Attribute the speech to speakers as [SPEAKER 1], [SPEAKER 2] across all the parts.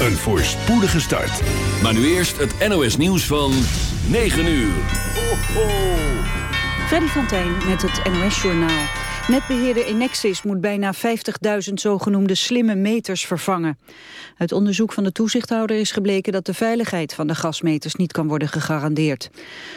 [SPEAKER 1] een voorspoedige start.
[SPEAKER 2] Maar nu eerst het NOS nieuws van 9 uur. Ho.
[SPEAKER 3] Freddy Tijn met het NOS Journaal. Netbeheerder Enexis moet bijna 50.000 zogenoemde slimme meters vervangen. Uit onderzoek van de toezichthouder is gebleken dat de veiligheid van de gasmeters niet kan worden gegarandeerd.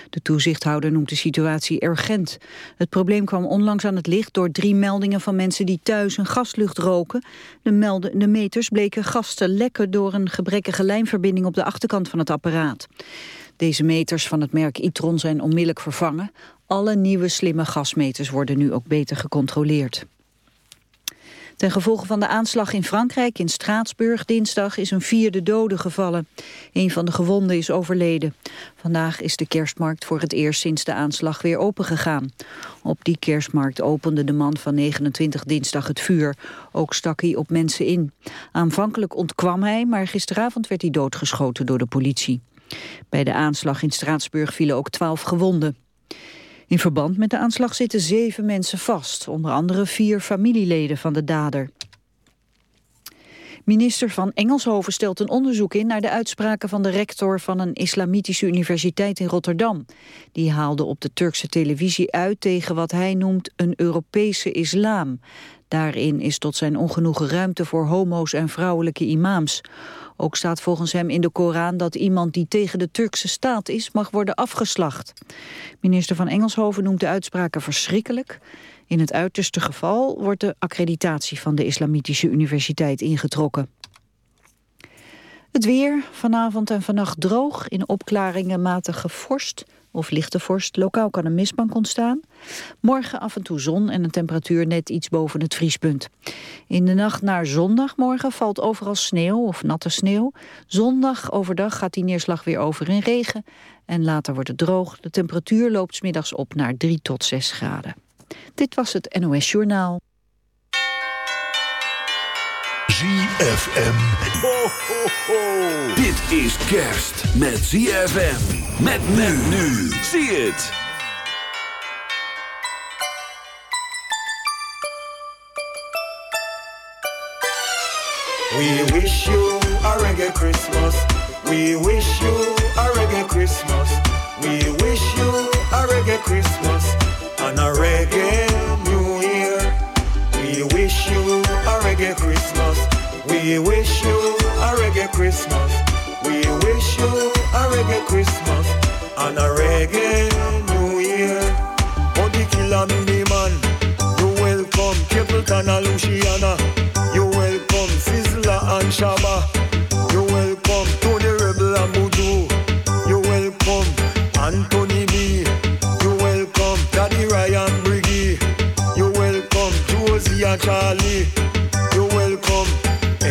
[SPEAKER 3] De toezichthouder noemt de situatie urgent. Het probleem kwam onlangs aan het licht door drie meldingen van mensen die thuis een gaslucht roken. De, meters bleken gas te lekken door een gebrekkige lijnverbinding op de achterkant van het apparaat. Deze meters van het merk Itron zijn onmiddellijk vervangen. Alle nieuwe slimme gasmeters worden nu ook beter gecontroleerd. Ten gevolge van de aanslag in Frankrijk, in Straatsburg, dinsdag is een vierde dode gevallen. Een van de gewonden is overleden. Vandaag is de kerstmarkt voor het eerst sinds de aanslag weer opengegaan. Op die kerstmarkt opende de man van 29 dinsdag het vuur. Ook stak hij op mensen in. Aanvankelijk ontkwam hij, maar gisteravond werd hij doodgeschoten door de politie. Bij de aanslag in Straatsburg vielen ook twaalf gewonden. In verband met de aanslag zitten zeven mensen vast, onder andere vier familieleden van de dader. Minister van Engelshoven stelt een onderzoek in naar de uitspraken van de rector van een islamitische universiteit in Rotterdam. Die haalde op de Turkse televisie uit tegen wat hij noemt een Europese islam. Daarin is tot zijn ongenoegen ruimte voor homo's en vrouwelijke imams. Ook staat volgens hem in de Koran dat iemand die tegen de Turkse staat is... mag worden afgeslacht. Minister van Engelshoven noemt de uitspraken verschrikkelijk. In het uiterste geval wordt de accreditatie van de Islamitische Universiteit ingetrokken. Het weer, vanavond en vannacht droog, in opklaringen matige vorst of lichte vorst. Lokaal kan een mistbank ontstaan. Morgen af en toe zon en een temperatuur net iets boven het vriespunt. In de nacht naar zondagmorgen valt overal sneeuw of natte sneeuw. Zondag overdag gaat die neerslag weer over in regen. En later wordt het droog. De temperatuur loopt smiddags op naar 3 tot 6 graden. Dit was het NOS Journaal.
[SPEAKER 1] ZFM.
[SPEAKER 2] Ho, ho, ho. Dit is kerst met ZFM. Met men nu. Zie het.
[SPEAKER 4] We wish you a reggae Christmas. We wish you a reggae Christmas. We wish you a reggae Christmas and a reggae New Year. We wish you a reggae Christmas. We wish you a reggae Christmas. We wish you a reggae Christmas and a reggae New Year. Oh, Bounty Killer Beenie Man, you welcome Capleton and Luciano. You welcome Sizzla and Shabba. You welcome Tony Rebel and Buju. You welcome Anthony B. You welcome Daddy Ryan Briggy. You welcome Josie and Charlie.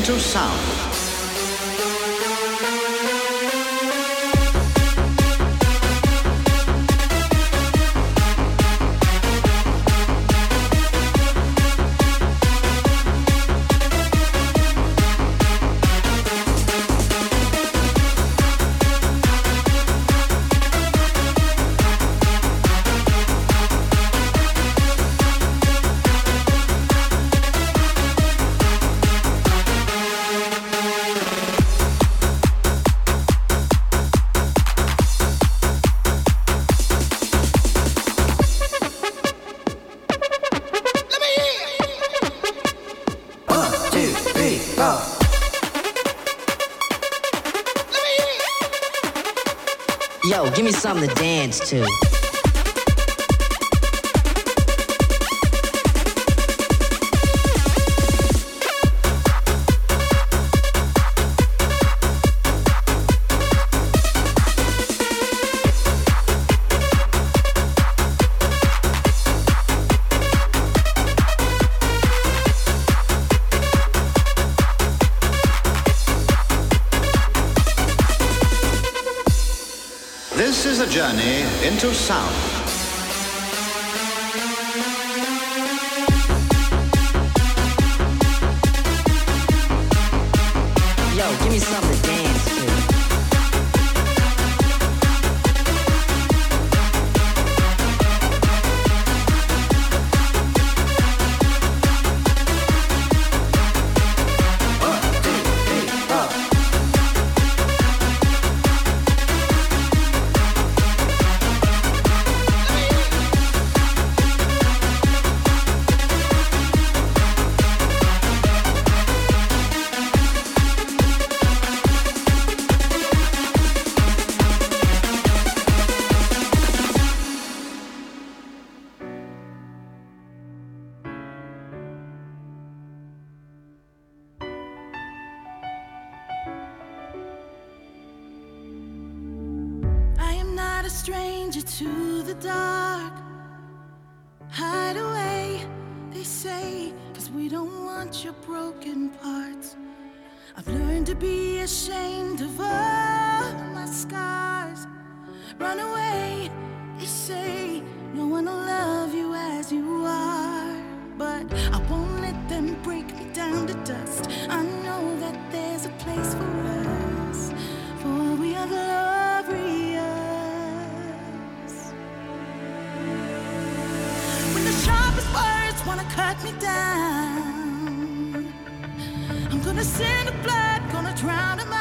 [SPEAKER 5] into sound.
[SPEAKER 6] me something to dance to.
[SPEAKER 5] into sound.
[SPEAKER 7] cut me down. I'm gonna send a blood, gonna drown
[SPEAKER 8] in my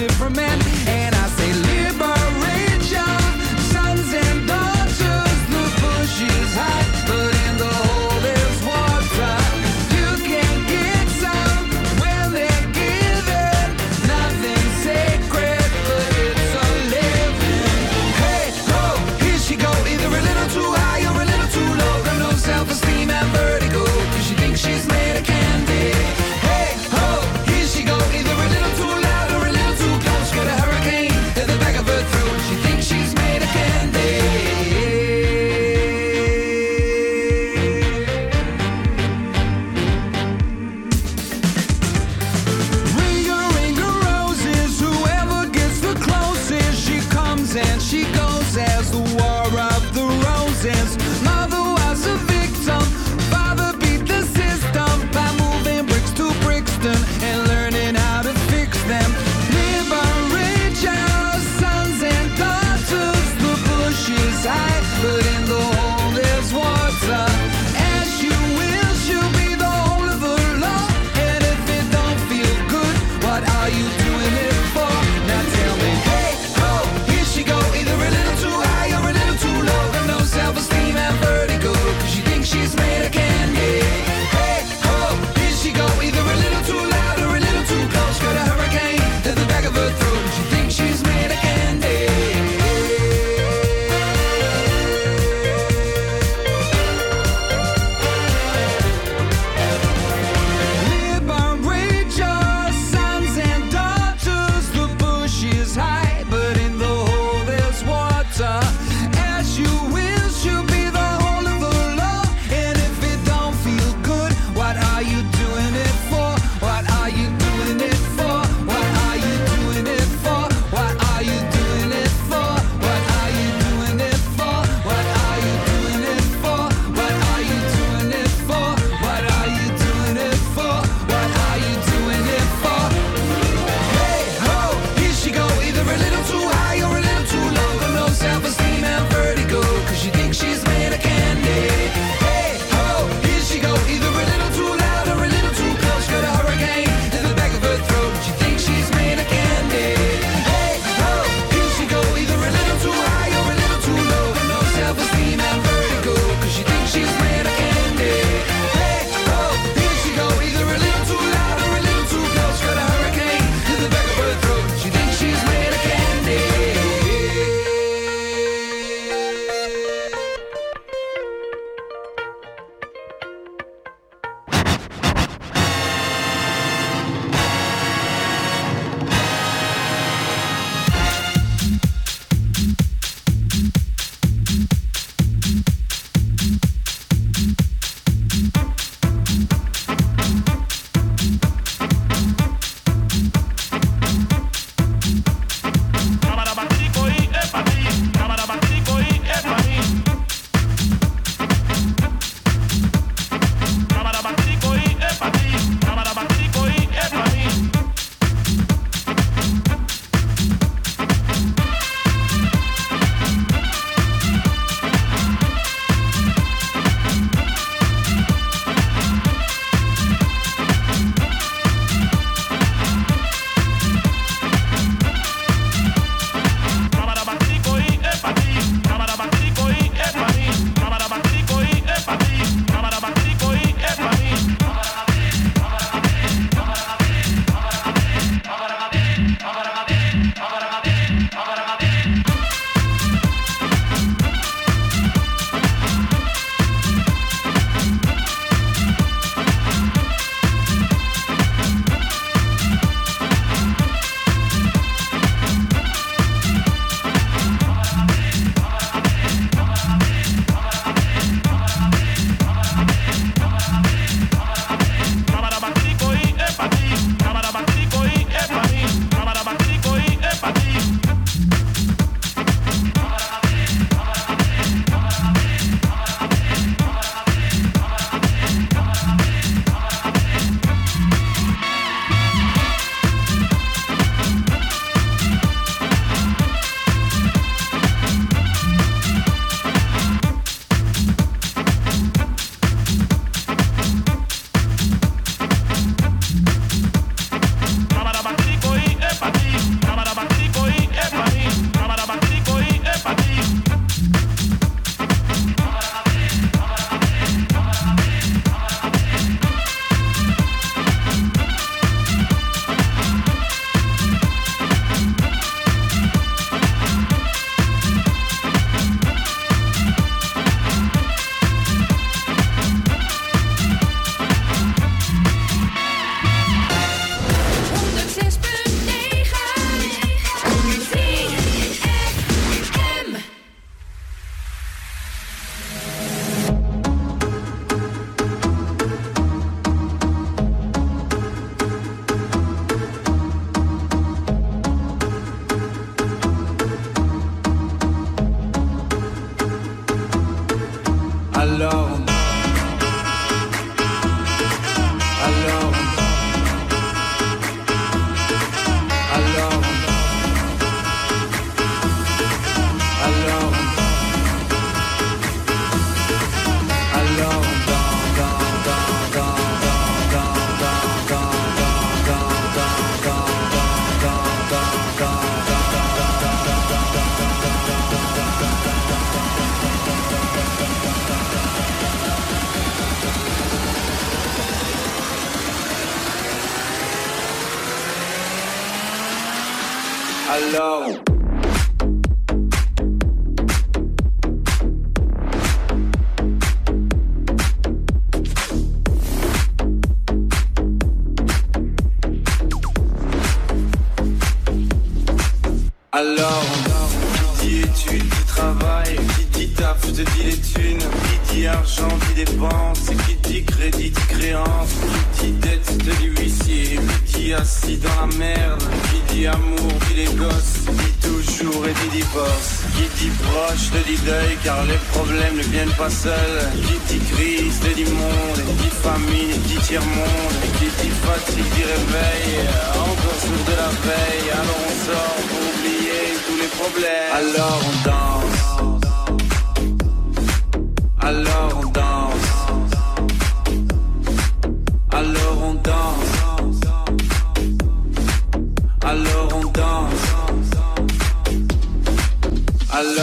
[SPEAKER 8] different
[SPEAKER 9] man.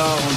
[SPEAKER 9] Oh.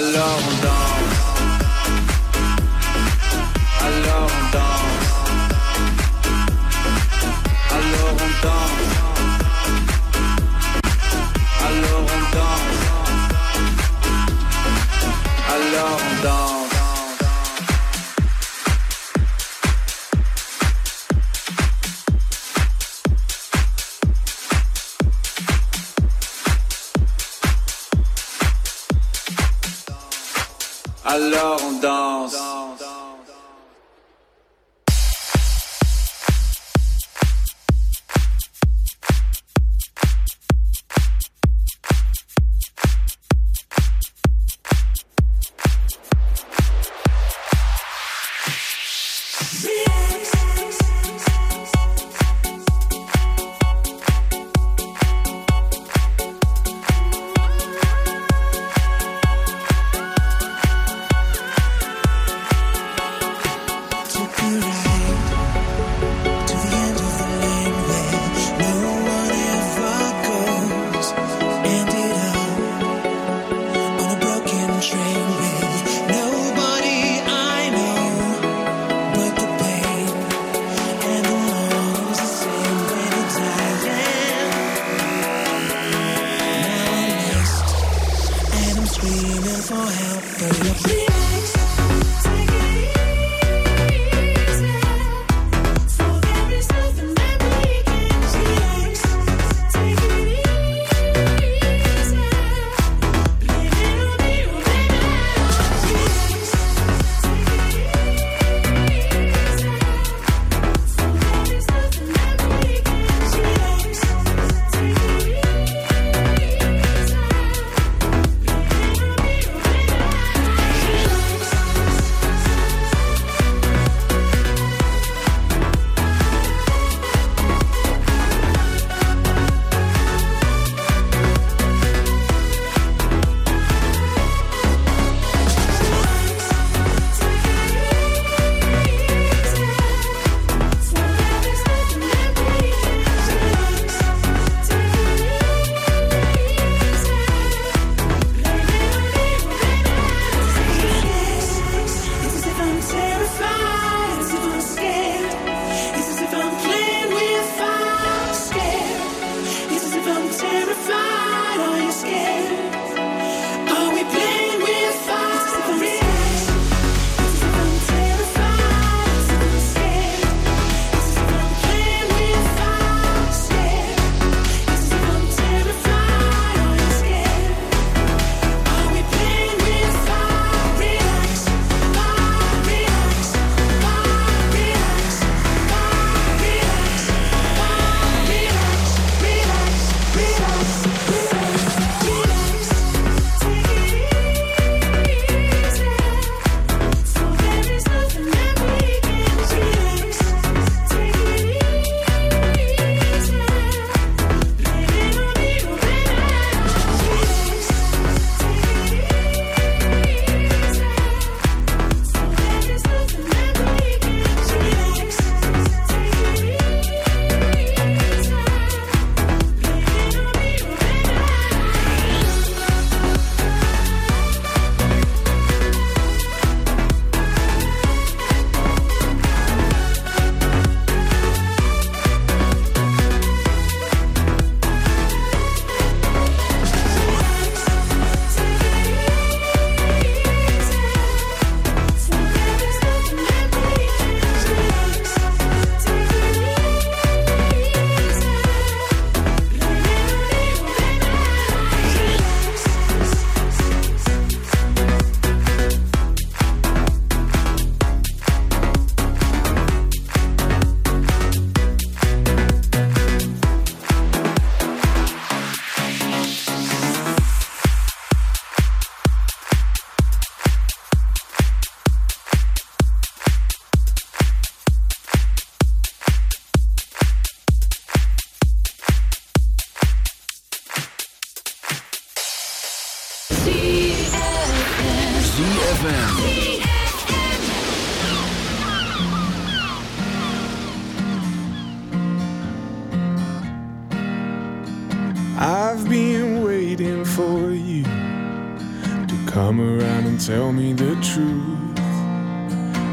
[SPEAKER 9] Alors on danse.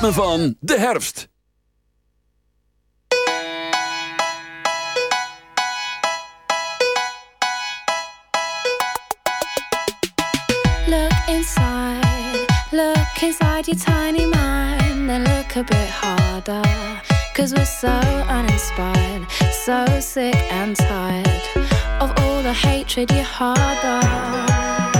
[SPEAKER 2] Ritme van de herfst.
[SPEAKER 10] Look inside, look inside your tiny mind, then look a bit harder. Cause we're so uninspired, so sick and tired of all the hatred you harbor.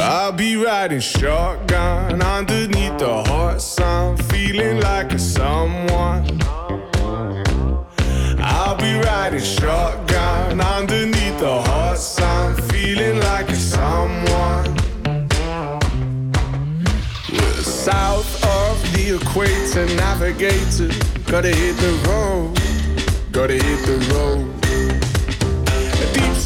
[SPEAKER 11] I'll be riding shotgun underneath the hot sun, feeling like a someone. I'll be riding shotgun underneath the hot sun, feeling like a someone. We're south of the equator, navigator. Gotta hit the road, gotta hit the road.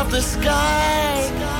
[SPEAKER 12] of the sky.